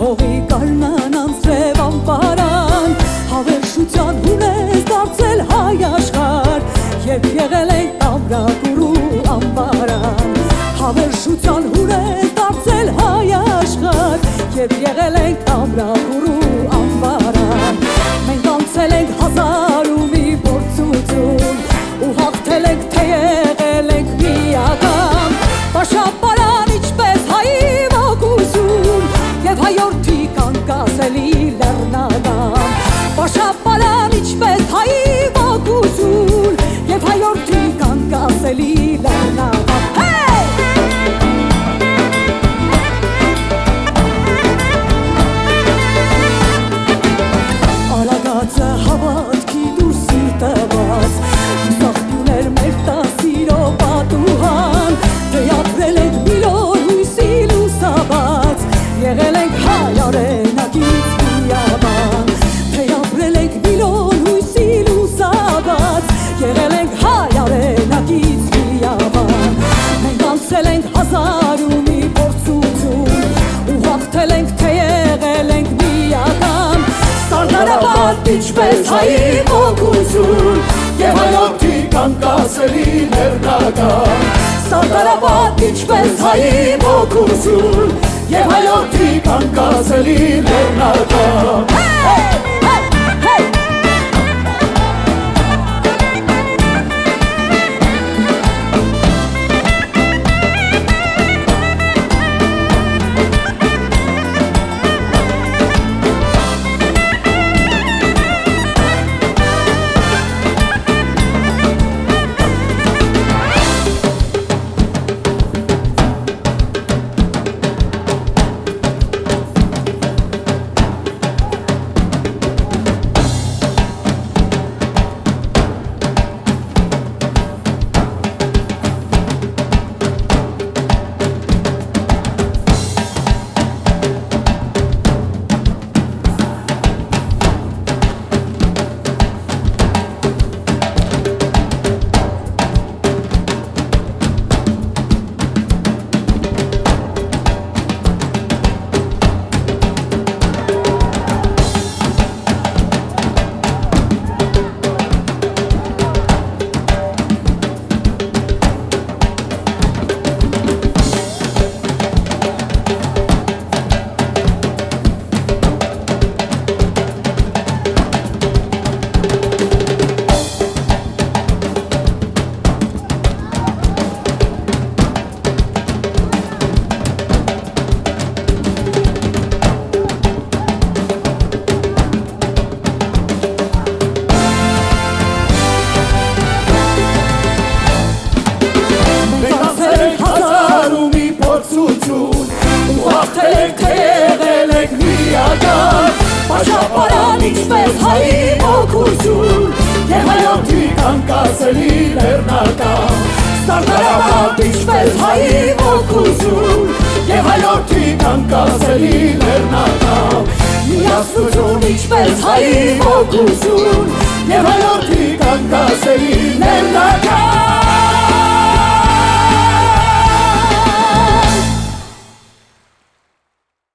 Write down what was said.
հողի կարնան անձրև ամպարան Հավերշության հունես դարձել հայ աշխար Երբ եղել ենք ամրակուրու ամբարան Հավերշության հունես դարձել հայ աշխար Երբ եղել ենք ամրակուրու ամբարան Մենք անցել ենք հազար ասելի լեռնական Պաշապալան ինչպես հայի ոգություն Եվ հայոթի կանկասելի լերնական Սարտարապատ ինչպես հայի ոգություն Եվ հայոթի կանկասելի լերնական Պաշապարան ինչպես հայի ոգություն Եվ հայոթի կանկասելի լերնական Սարտարապատ ինչպես հայի ոգություն Եվ հայոթի կանկասելի լերնական Միասնություն ինչպես հայի ոգություն Եվ հայոթի կանկասելի